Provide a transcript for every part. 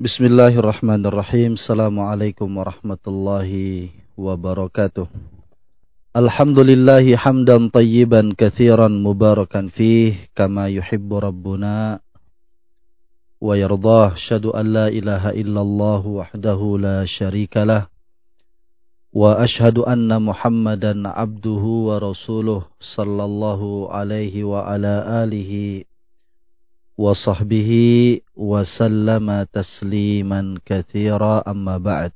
Bismillahirrahmanirrahim. Assalamualaikum warahmatullahi wabarakatuh. Alhamdulillahi hamdan tayyiban kathiran mubarakan fih kama yuhibbu rabbuna wa yardah. Shadu an la ilaha illallah wahdahu la sharika lah. Wa ashhadu anna muhammadan abduhu wa rasuluh sallallahu alaihi wa ala alihi وصحبه وسلم تسليما كثيرا أما بعد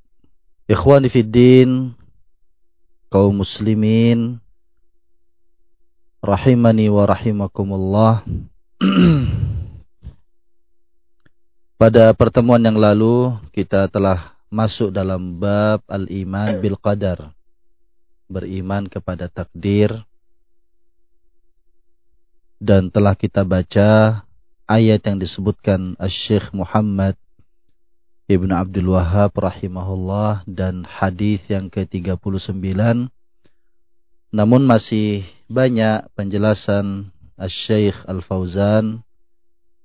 إخواني في الدين kaum muslimin rahimani wa rahimakumullah Pada pertemuan yang lalu kita telah masuk dalam bab al-iman bil qadar beriman kepada takdir dan telah kita baca ayat yang disebutkan Syekh Muhammad Ibn Abdul Wahab rahimahullah dan hadis yang ke-39. Namun masih banyak penjelasan Syekh Al-Fauzan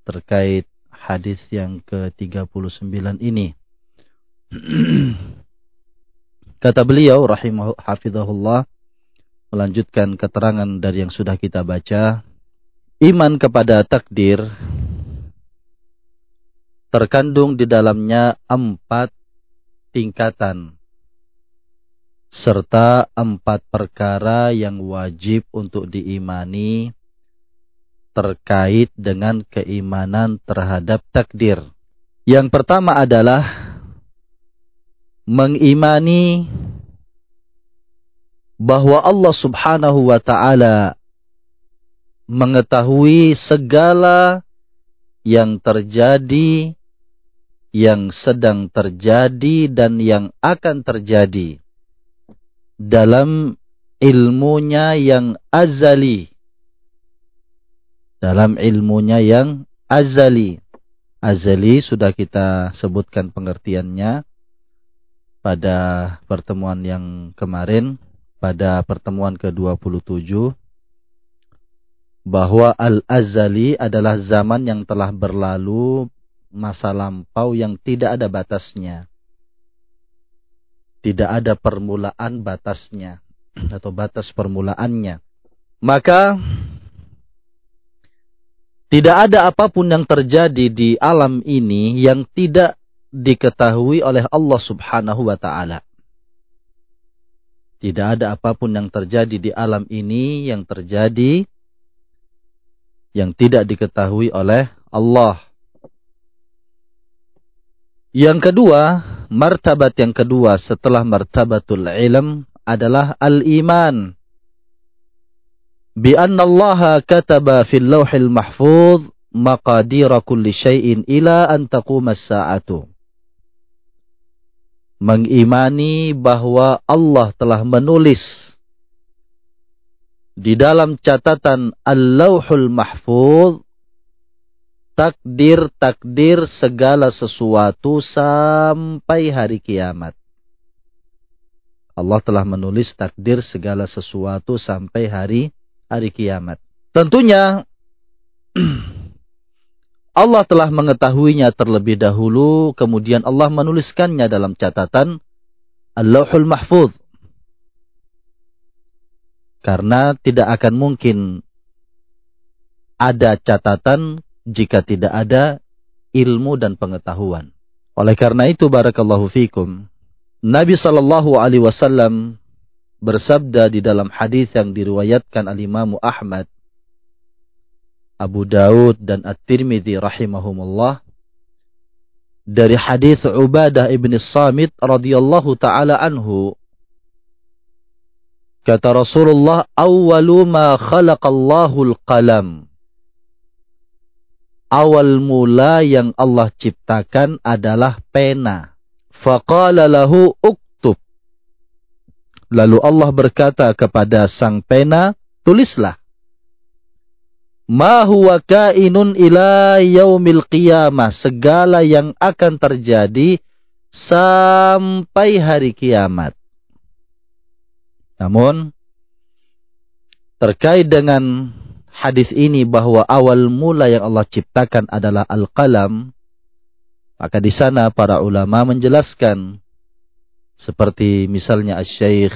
terkait hadis yang ke-39 ini. Kata beliau rahimahullah melanjutkan keterangan dari yang sudah kita baca Iman kepada takdir terkandung di dalamnya empat tingkatan serta empat perkara yang wajib untuk diimani terkait dengan keimanan terhadap takdir. Yang pertama adalah mengimani bahwa Allah Subhanahu wa taala mengetahui segala yang terjadi, yang sedang terjadi, dan yang akan terjadi dalam ilmunya yang azali. Dalam ilmunya yang azali. Azali sudah kita sebutkan pengertiannya pada pertemuan yang kemarin, pada pertemuan ke-27 bahwa al-azali adalah zaman yang telah berlalu, masa lampau yang tidak ada batasnya. Tidak ada permulaan batasnya atau batas permulaannya. Maka tidak ada apa pun yang terjadi di alam ini yang tidak diketahui oleh Allah Subhanahu wa taala. Tidak ada apa pun yang terjadi di alam ini yang terjadi yang tidak diketahui oleh Allah. Yang kedua, martabat yang kedua setelah martabatul ilm adalah al-iman. Bi anna Allah kataba fil lawhil mahfuz maqadira kulli syai'in ila an taquma as-sa'atu. Mengimani bahwa Allah telah menulis di dalam catatan Al-Lauhul Mahfuz takdir-takdir segala sesuatu sampai hari kiamat. Allah telah menulis takdir segala sesuatu sampai hari hari kiamat. Tentunya Allah telah mengetahuinya terlebih dahulu, kemudian Allah menuliskannya dalam catatan Al-Lauhul Mahfuz. Karena tidak akan mungkin ada catatan jika tidak ada ilmu dan pengetahuan. Oleh karena itu barakallahu fikum, Nabi sallallahu alaihi wasallam bersabda di dalam hadis yang diriwayatkan al-Imam Ahmad, Abu Daud dan At-Tirmidzi rahimahumullah dari hadis Ubadah ibn Samit radhiyallahu taala anhu Kata Rasulullah, "Awwalu ma al-qalam." Awal mula yang Allah ciptakan adalah pena. Faqala lahu uktub. Lalu Allah berkata kepada sang pena, tulislah. Ma huwa kainun ila yaumil qiyamah. Segala yang akan terjadi sampai hari kiamat. Namun terkait dengan hadis ini bahwa awal mula yang Allah ciptakan adalah al-qalam, Maka di sana para ulama menjelaskan seperti misalnya Asy-Syaikh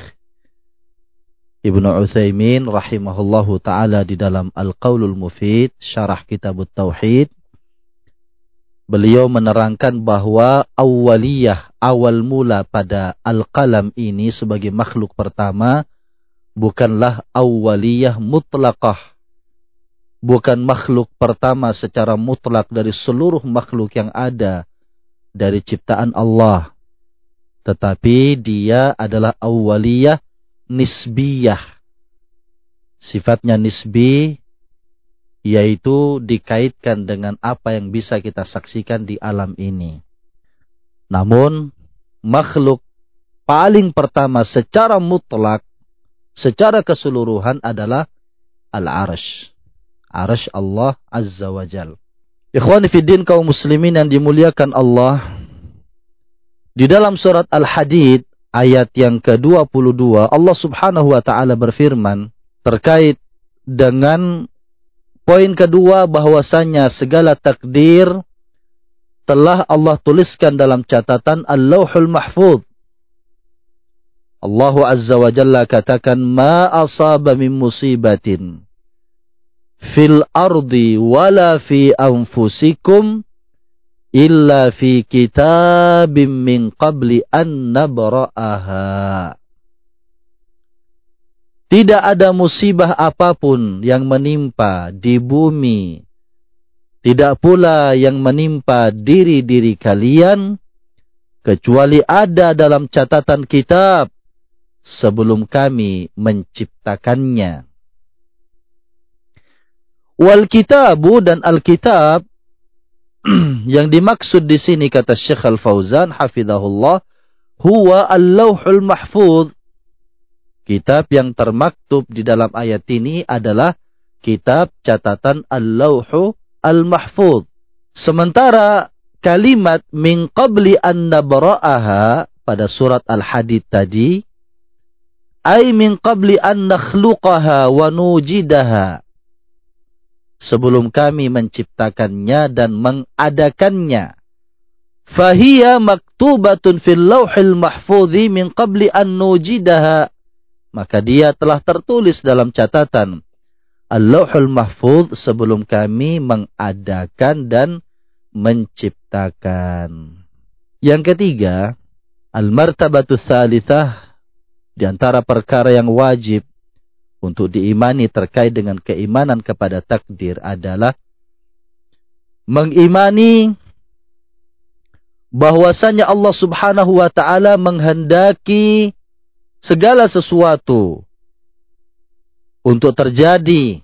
Ibnu Utsaimin rahimahullahu taala di dalam Al-Qaulul Mufid syarah Kitab Tauhid beliau menerangkan bahwa awaliyah awal mula pada al-qalam ini sebagai makhluk pertama bukanlah awaliyah mutlaqah bukan makhluk pertama secara mutlak dari seluruh makhluk yang ada dari ciptaan Allah. Tetapi dia adalah awaliyah nisbiyah. Sifatnya nisbi yaitu dikaitkan dengan apa yang bisa kita saksikan di alam ini. Namun makhluk paling pertama secara mutlak, secara keseluruhan adalah al-arsh. Arsh Allah Azza wa Jalla. Ikhwani fiddin kaum muslimin yang dimuliakan Allah. Di dalam surat Al-Hadid ayat yang ke-22 Allah Subhanahu wa taala berfirman terkait dengan poin kedua bahwasanya segala takdir telah Allah tuliskan dalam catatan Al-Lauhul Mahfuz. Allah Azza wa Jalla katakan ma asaba min musibatin fil ardi wala fi anfusikum illa fi kitabim min qabli an nabra'aha. Tidak ada musibah apa pun yang menimpa di bumi. Tidak pula yang menimpa diri-diri kalian. Kecuali ada dalam catatan kitab sebelum kami menciptakannya. Wal kitabu dan alkitab yang dimaksud di sini kata Syekh Al Fauzan hafizahullah huwa al-lauhul mahfuz. Kitab yang termaktub di dalam ayat ini adalah kitab catatan al-lauhu al-mahfuz. Sementara kalimat min qabli an nabra'aha pada surat Al-Hadid tadi ay min qabli an nakhluqaha wa nujidaha sebelum kami menciptakannya dan mengadakannya. Fahiyya maktubatun fil lauhil mahfudhi min qabli an nujidaha. Maka dia telah tertulis dalam catatan Al-Lauhul Mahfudh sebelum kami mengadakan dan menciptakan. Yang ketiga, Al-Martabatu Thalithah di antara perkara yang wajib untuk diimani terkait dengan keimanan kepada takdir adalah mengimani bahwasanya Allah Subhanahu wa taala menghendaki segala sesuatu untuk terjadi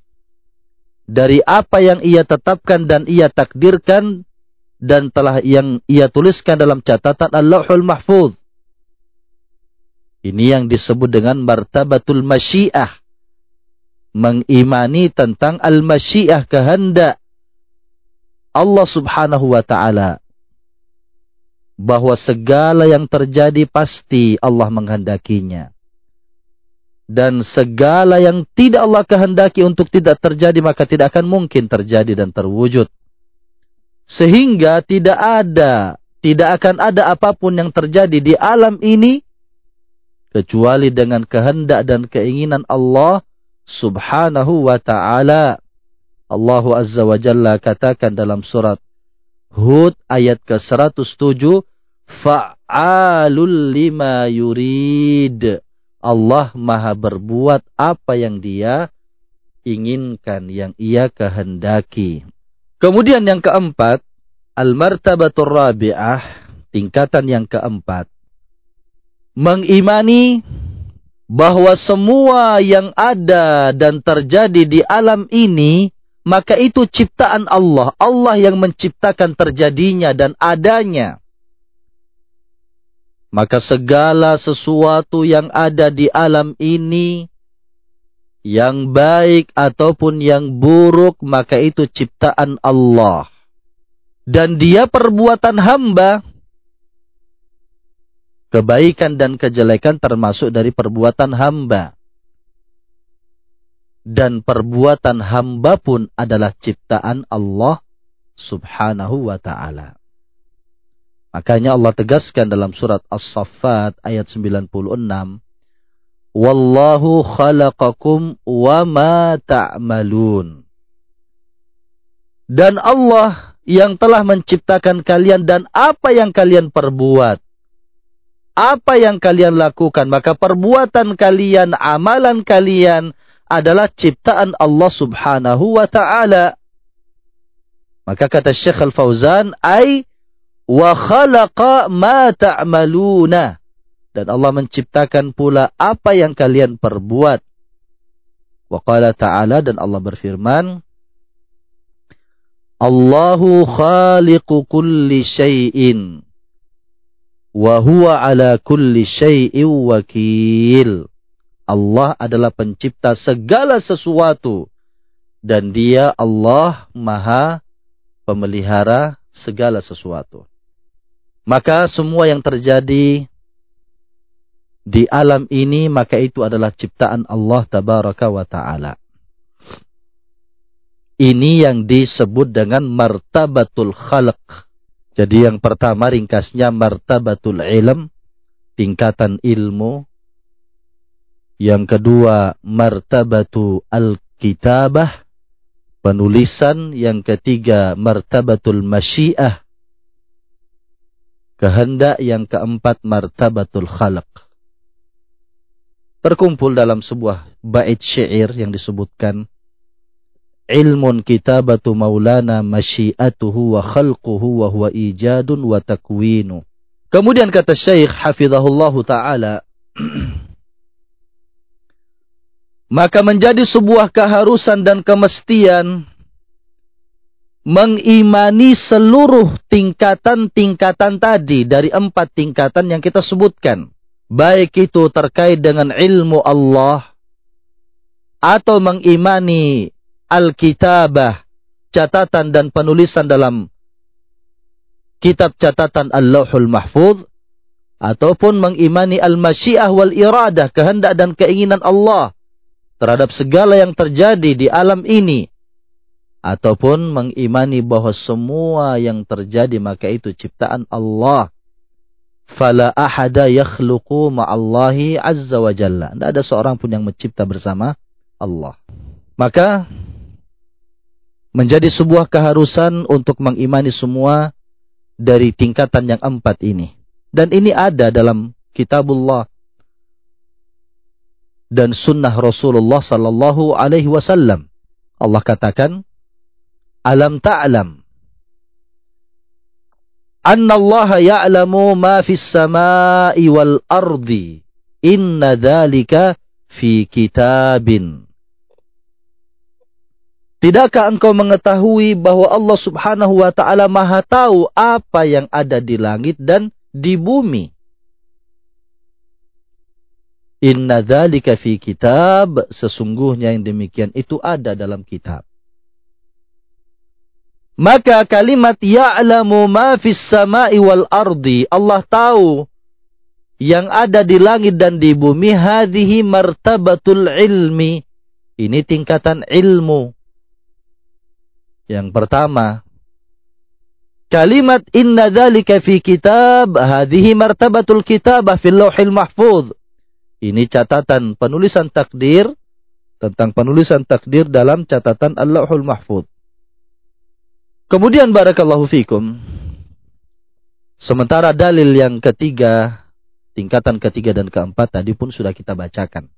dari apa yang ia tetapkan dan ia takdirkan dan telah yang ia tuliskan dalam catatan Allahul Mahfuz. Ini yang disebut dengan martabatul masyiah mengimani tentang al-masyiah kehendak Allah Subhanahu wa taala bahwa segala yang terjadi pasti Allah menghendakinya dan segala yang tidak Allah kehendaki untuk tidak terjadi maka tidak akan mungkin terjadi dan terwujud sehingga tidak ada tidak akan ada apa pun yang terjadi di alam ini kecuali dengan kehendak dan keinginan Allah subhanahu wa ta'ala. Allah Azza wa Jalla katakan dalam surat Hud ayat ke-107, Fa'alul lima yurid. Allah maha berbuat apa yang dia inginkan, yang ia kehendaki. Kemudian yang keempat, Al-Martabatul Rabi'ah, tingkatan yang keempat. Mengimani bahwa semua yang ada dan terjadi di alam ini, maka itu ciptaan Allah. Allah yang menciptakan terjadinya dan adanya. Maka segala sesuatu yang ada di alam ini, yang baik ataupun yang buruk, maka itu ciptaan Allah. Dan dia perbuatan hamba, Kebaikan dan kejelekan termasuk dari perbuatan hamba. Dan perbuatan hamba pun adalah ciptaan Allah subhanahu wa ta'ala. Makanya Allah tegaskan dalam surat As-Saffat ayat 96. Wallahu khalaqakum wa ma ta'malun. Dan Allah yang telah menciptakan kalian dan apa yang kalian perbuat. Apa yang kalian lakukan. Maka perbuatan kalian, amalan kalian adalah ciptaan Allah subhanahu wa ta'ala. Maka kata Syekh Al-Fauzan, ay wa khalaqa ma ta'maluna. Dan Allah menciptakan pula apa yang kalian perbuat. Wa qala ta'ala dan Allah berfirman Allahu khaliqu kulli syai'in wa huwa ala kulli syai'in wakil. Allah adalah pencipta segala sesuatu dan dia Allah maha pemelihara segala sesuatu maka semua yang terjadi di alam ini maka itu adalah ciptaan Allah tabaraka wa taala. Ini yang disebut dengan martabatul khalq. Jadi yang pertama ringkasnya martabatul ilm, tingkatan ilmu. Yang kedua martabatu al-kitabah, penulisan. Yang ketiga martabatul masyiah, kehendak yang keempat martabatul khalq. Terkumpul dalam sebuah bait syair yang disebutkan ilmun kitabatu maulana masyiatuhu wa khalquhu wa huwa ijadun wa takwinu. Kemudian kata Syekh hafizahullah taala maka menjadi sebuah keharusan dan kemestian mengimani seluruh tingkatan-tingkatan tadi dari empat tingkatan yang kita sebutkan. Baik itu terkait dengan ilmu Allah atau mengimani Alkitabah, catatan dan penulisan dalam kitab catatan Allahul Mahfuz ataupun mengimani al-masyiah wal iradah, kehendak dan keinginan Allah terhadap segala yang terjadi di alam ini ataupun mengimani bahwa semua yang terjadi maka itu ciptaan Allah. Fala ahada yakhluqu ma'allahi azza wa jalla. Tidak ada seorang pun yang mencipta bersama Allah. Maka menjadi sebuah keharusan untuk mengimani semua dari tingkatan yang empat ini. Dan ini ada dalam kitabullah dan sunnah Rasulullah sallallahu alaihi wasallam. Allah katakan, Alam ta'lam anna Allah ya'lamu ma fis samai wal ardi inna dhalika fi kitabin Tidakkah engkau mengetahui bahwa Allah Subhanahu wa taala Maha tahu apa yang ada di langit dan di bumi? Inna dzalika fi kitab, sesungguhnya yang demikian itu ada dalam kitab. Maka kalimat ya'lamu ma fis sama'i wal ardi. Allah tahu yang ada di langit dan di bumi. Hadihi martabatul ilmi. Ini tingkatan ilmu. Yang pertama. Kalimat inna dhalika fi kitab. Hadihi martabatul kitabah fil lawhil mahfuz. Ini catatan penulisan takdir. Tentang penulisan takdir dalam catatan Allahul Mahfuz. Kemudian barakallahu fikum. Sementara dalil yang ketiga, tingkatan ketiga dan keempat tadi pun sudah kita bacakan.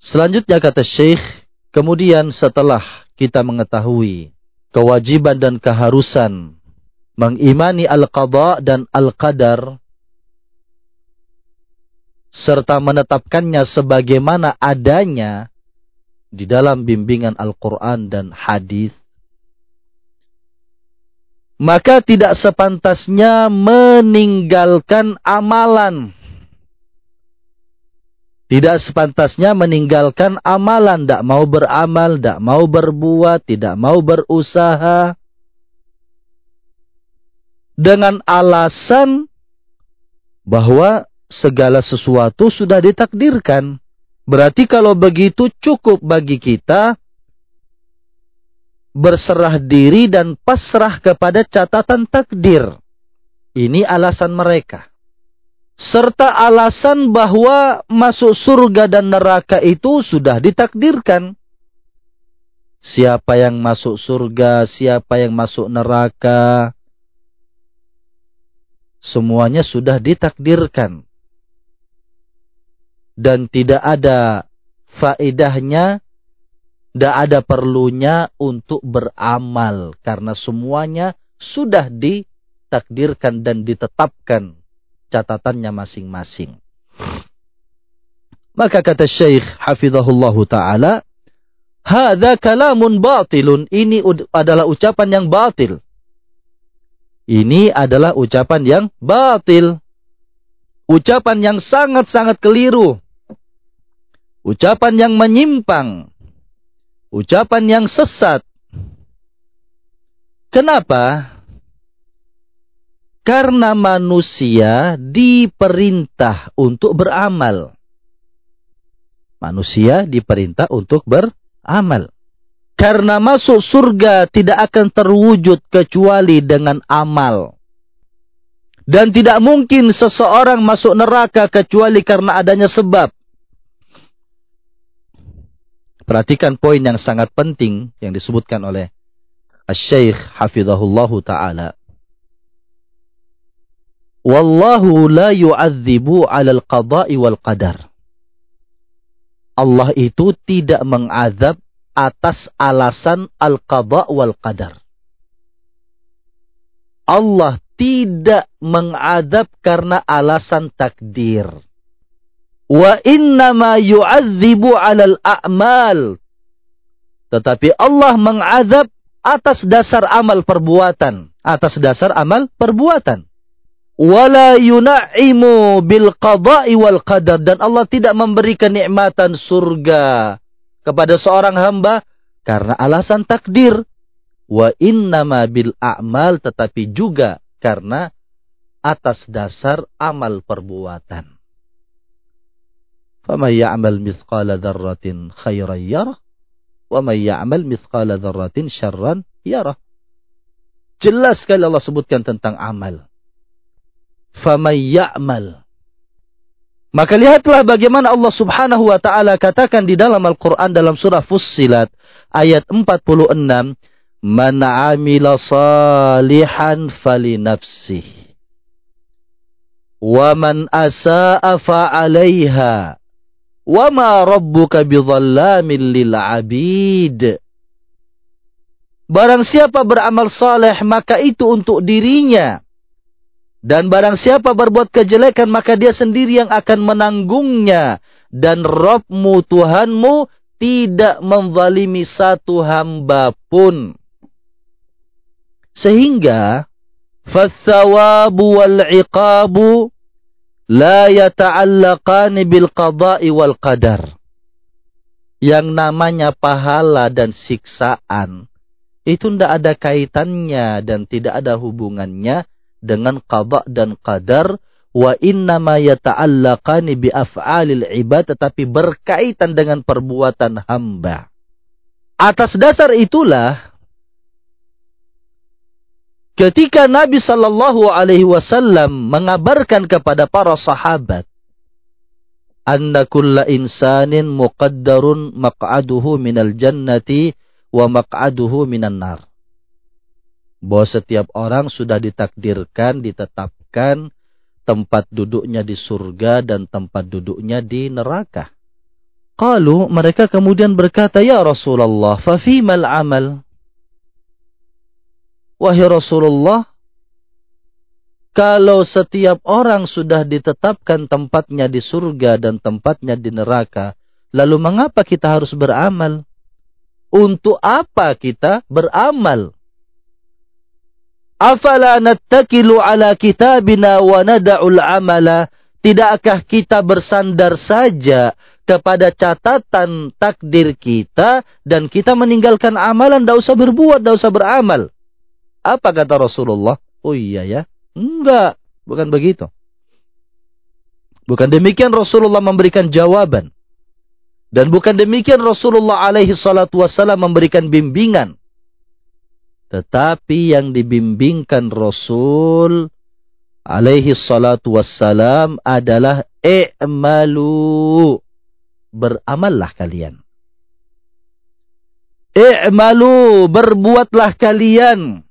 Selanjutnya kata Syekh, kemudian setelah kita mengetahui kewajiban dan keharusan mengimani al-qadha dan al-qadar serta menetapkannya sebagaimana adanya di dalam bimbingan Al-Quran dan hadis maka tidak sepantasnya meninggalkan amalan. Tidak sepantasnya meninggalkan amalan, tidak mau beramal, tidak mau berbuat, tidak mau berusaha. Dengan alasan bahwa segala sesuatu sudah ditakdirkan. Berarti kalau begitu cukup bagi kita berserah diri dan pasrah kepada catatan takdir. Ini alasan mereka. Serta alasan bahwa masuk surga dan neraka itu sudah ditakdirkan. Siapa yang masuk surga, siapa yang masuk neraka, semuanya sudah ditakdirkan. Dan tidak ada faedahnya, tidak ada perlunya untuk beramal. Karena semuanya sudah ditakdirkan dan ditetapkan catatannya masing-masing. Maka kata Syekh Hafizahullah Ta'ala, Hada kalamun batilun. Ini adalah ucapan yang batil. Ini adalah ucapan yang batil. Ucapan yang sangat-sangat keliru. Ucapan yang menyimpang. Ucapan yang sesat. Kenapa? Karena manusia diperintah untuk beramal. Manusia diperintah untuk beramal. Karena masuk surga tidak akan terwujud kecuali dengan amal. Dan tidak mungkin seseorang masuk neraka kecuali karena adanya sebab. Perhatikan poin yang sangat penting yang disebutkan oleh Al-Syeikh Hafizahullahu Ta'ala. Wallahu la yu'adzibu alal qada'i wal qadar. Allah itu tidak mengazab atas alasan al-qada wal qadar. Allah tidak mengadab karena alasan takdir. Wa innama yu'adzibu 'alal a'mal. Tetapi Allah mengadab atas dasar amal perbuatan, atas dasar amal perbuatan. Wala yuna'imu bil qada'i wal qadar dan Allah tidak memberikan nikmatan surga kepada seorang hamba karena alasan takdir. Wa innama bil a'mal tetapi juga karena atas dasar amal perbuatan. Ya'mal mithqala dzarratin khairan yarah wa man ya'mal mithqala dzarratin syarran yarah. Jelas sekali Allah sebutkan tentang amal. Faman ya'mal maka lihatlah bagaimana Allah Subhanahu wa taala katakan di dalam Al-Qur'an dalam surah Fussilat ayat 46, "Man 'amila salihan falinafsih wa man asa'a fa'alaiha wa ma rabbuka bidhallamin lil 'abid." Barang siapa beramal saleh maka itu untuk dirinya dan barang siapa berbuat kejelekan maka dia sendiri yang akan menanggungnya. Dan Robmu Tuhanmu tidak menzalimi satu hamba pun. Sehingga فَالثَّوَابُ وَالْعِقَابُ la yata'allaqani bil qada'i wal qadar. Yang namanya pahala dan siksaan itu tidak ada kaitannya dan tidak ada hubungannya dengan qada dan qadar wa inna ma yata'allaqani bi af'alil ibad tetapi berkaitan dengan perbuatan hamba. Atas dasar itulah ketika Nabi sallallahu alaihi wasallam mengabarkan kepada para sahabat anna kulla insanin muqaddarun maq'aduhu minal jannati wa maq'aduhu minan nar bahwa setiap orang sudah ditakdirkan, ditetapkan tempat duduknya di surga dan tempat duduknya di neraka. Kalau mereka kemudian berkata, Ya Rasulullah, fafimal amal. Wahai Rasulullah, kalau setiap orang sudah ditetapkan tempatnya di surga dan tempatnya di neraka, lalu mengapa kita harus beramal? Untuk apa kita beramal? Afala nattakilu ala kitabina wa nada'ul amala. Tidakkah kita bersandar saja kepada catatan takdir kita dan kita meninggalkan amalan, tidak usah berbuat, tidak usah beramal. Apa kata Rasulullah? Oh iya ya. Enggak, bukan begitu. Bukan demikian Rasulullah memberikan jawaban. Dan bukan demikian Rasulullah alaihi salatu wassalam memberikan bimbingan. Tetapi yang dibimbingkan Rasul alaihi salatu wassalam adalah i'malu. Beramallah kalian. I'malu, berbuatlah kalian.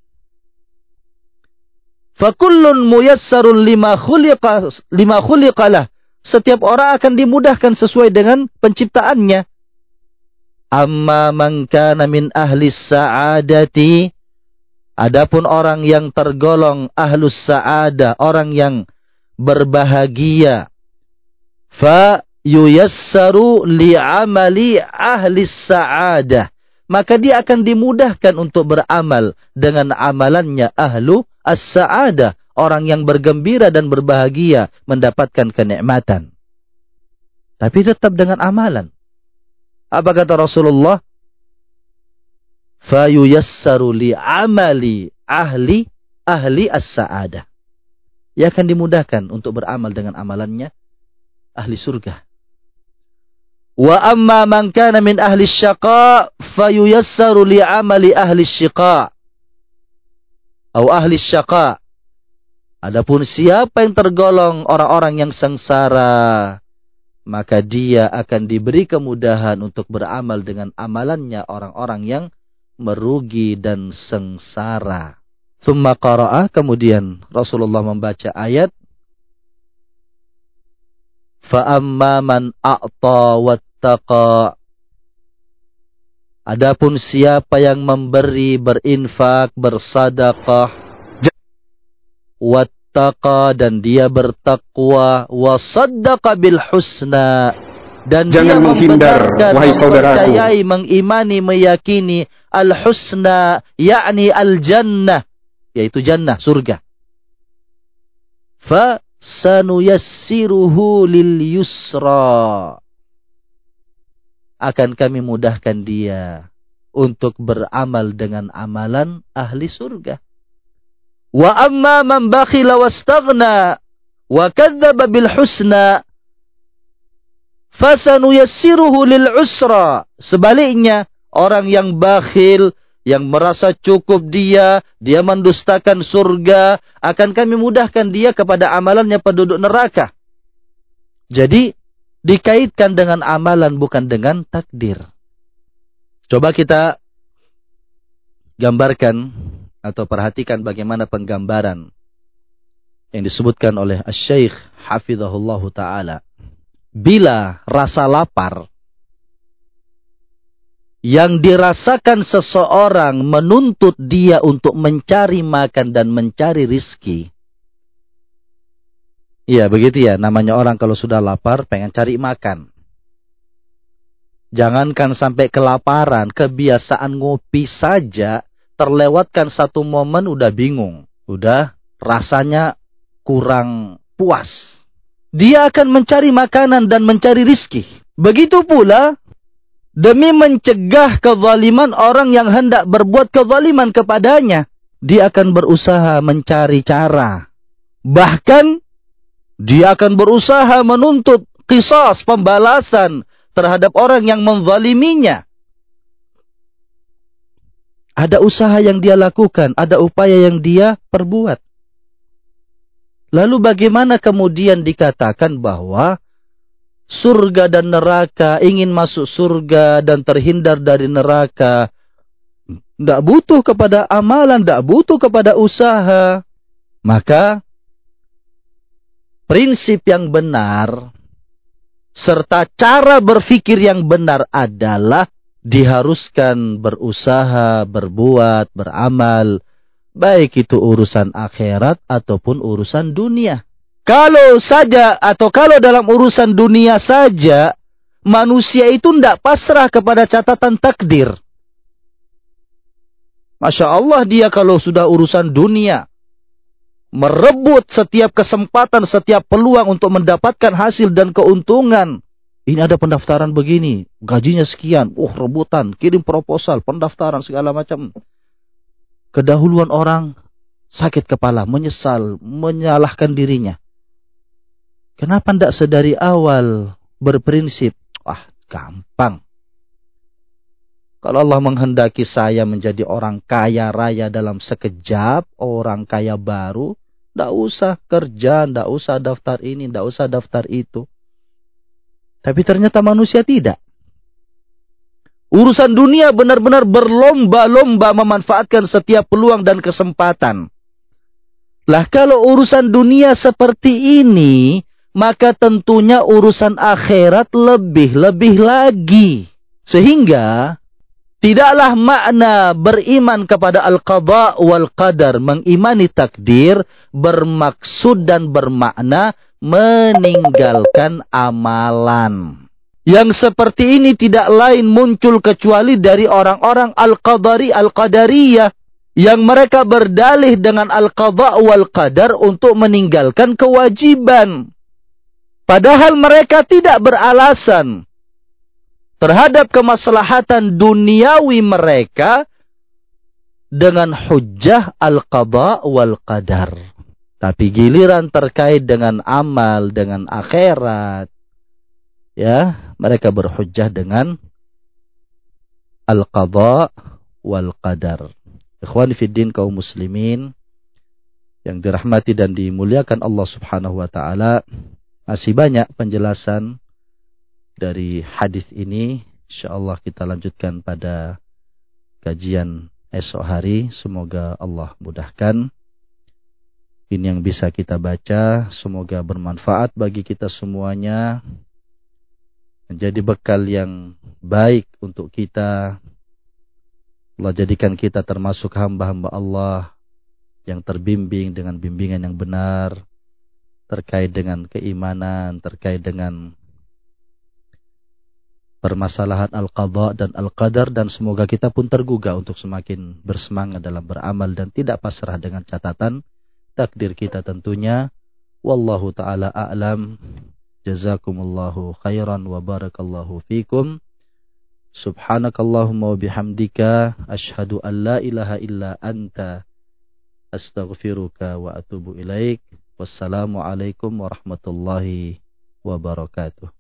Fakullun muyassarun lima khuliqa lima khuliqalah. Setiap orang akan dimudahkan sesuai dengan penciptaannya. Amma man kana min ahli sa'adati Adapun orang yang tergolong ahlus sa'adah, orang yang berbahagia, fa yuyassaru li'amali ahli sa'adah. Maka dia akan dimudahkan untuk beramal dengan amalannya ahlu as-sa'adah. Orang yang bergembira dan berbahagia mendapatkan kenikmatan. Tapi tetap dengan amalan. Apa kata Rasulullah? fayuyassaru li amali ahli ahli as-sa'adah. Ia akan dimudahkan untuk beramal dengan amalannya ahli surga. Wa amma man kana min ahli syaqa fayuyassaru li amali ahli syiqa. Atau ahli syaqa. Adapun siapa yang tergolong orang-orang yang sengsara, maka dia akan diberi kemudahan untuk beramal dengan amalannya orang-orang yang merugi dan sengsara. Summa qara'a kemudian Rasulullah membaca ayat Fa'amma man a'ta wattaqa Adapun siapa yang memberi, berinfak, bersadaqah, wattaqa dan dia bertakwa, wasaddaqa bil husna dan Jangan dia menghindar, wahai saudaraku. mengimani, meyakini al-husna, yakni al-jannah, yaitu jannah, surga. Fa sanuyassiruhu lil yusra. Akan kami mudahkan dia untuk beramal dengan amalan ahli surga. Wa amma man bakhila wastaghna wa kadzdzaba bil husna fasanuyassiruhu lil usra. Sebaliknya, orang yang bakhil, yang merasa cukup dia, dia mendustakan surga, akan kami mudahkan dia kepada amalannya penduduk neraka. Jadi, dikaitkan dengan amalan bukan dengan takdir. Coba kita gambarkan atau perhatikan bagaimana penggambaran yang disebutkan oleh Syekh Hafizahullah Ta'ala bila rasa lapar yang dirasakan seseorang menuntut dia untuk mencari makan dan mencari rizki. Iya begitu ya, namanya orang kalau sudah lapar pengen cari makan. Jangankan sampai kelaparan, kebiasaan ngopi saja terlewatkan satu momen udah bingung. Udah rasanya kurang puas dia akan mencari makanan dan mencari rizki. Begitu pula, demi mencegah kezaliman orang yang hendak berbuat kezaliman kepadanya, dia akan berusaha mencari cara. Bahkan, dia akan berusaha menuntut kisah pembalasan terhadap orang yang menzaliminya. Ada usaha yang dia lakukan, ada upaya yang dia perbuat. Lalu bagaimana kemudian dikatakan bahwa surga dan neraka, ingin masuk surga dan terhindar dari neraka, tidak butuh kepada amalan, tidak butuh kepada usaha. Maka prinsip yang benar serta cara berpikir yang benar adalah diharuskan berusaha, berbuat, beramal baik itu urusan akhirat ataupun urusan dunia. Kalau saja atau kalau dalam urusan dunia saja manusia itu tidak pasrah kepada catatan takdir. Masya Allah dia kalau sudah urusan dunia merebut setiap kesempatan, setiap peluang untuk mendapatkan hasil dan keuntungan. Ini ada pendaftaran begini, gajinya sekian, uh rebutan, kirim proposal, pendaftaran segala macam kedahuluan orang sakit kepala, menyesal, menyalahkan dirinya. Kenapa tidak sedari awal berprinsip, wah gampang. Kalau Allah menghendaki saya menjadi orang kaya raya dalam sekejap, orang kaya baru, Tidak usah kerja, tidak usah daftar ini, tidak usah daftar itu. Tapi ternyata manusia tidak. Urusan dunia benar-benar berlomba-lomba memanfaatkan setiap peluang dan kesempatan. Lah kalau urusan dunia seperti ini, maka tentunya urusan akhirat lebih-lebih lagi. Sehingga tidaklah makna beriman kepada al-qadha wal qadar, mengimani takdir bermaksud dan bermakna meninggalkan amalan. Yang seperti ini tidak lain muncul kecuali dari orang-orang Al-Qadari Al-Qadariyah. Yang mereka berdalih dengan Al-Qadha wal Qadar untuk meninggalkan kewajiban. Padahal mereka tidak beralasan terhadap kemaslahatan duniawi mereka dengan hujjah Al-Qadha wal Qadar. Tapi giliran terkait dengan amal, dengan akhirat, ya mereka berhujjah dengan al-qadha wal qadar. Ikhwan fiddin kaum muslimin yang dirahmati dan dimuliakan Allah Subhanahu wa taala, masih banyak penjelasan dari hadis ini. Insyaallah kita lanjutkan pada kajian esok hari. Semoga Allah mudahkan. Ini yang bisa kita baca, semoga bermanfaat bagi kita semuanya menjadi bekal yang baik untuk kita. Allah jadikan kita termasuk hamba-hamba Allah yang terbimbing dengan bimbingan yang benar terkait dengan keimanan, terkait dengan permasalahan al-qadha dan al-qadar dan semoga kita pun tergugah untuk semakin bersemangat dalam beramal dan tidak pasrah dengan catatan takdir kita tentunya wallahu taala a'lam Jazakumullahu khairan wa barakallahu fikum. Subhanakallahumma wa bihamdika ashhadu an la ilaha illa anta astaghfiruka wa atubu ilaik. Wassalamu alaikum warahmatullahi wabarakatuh.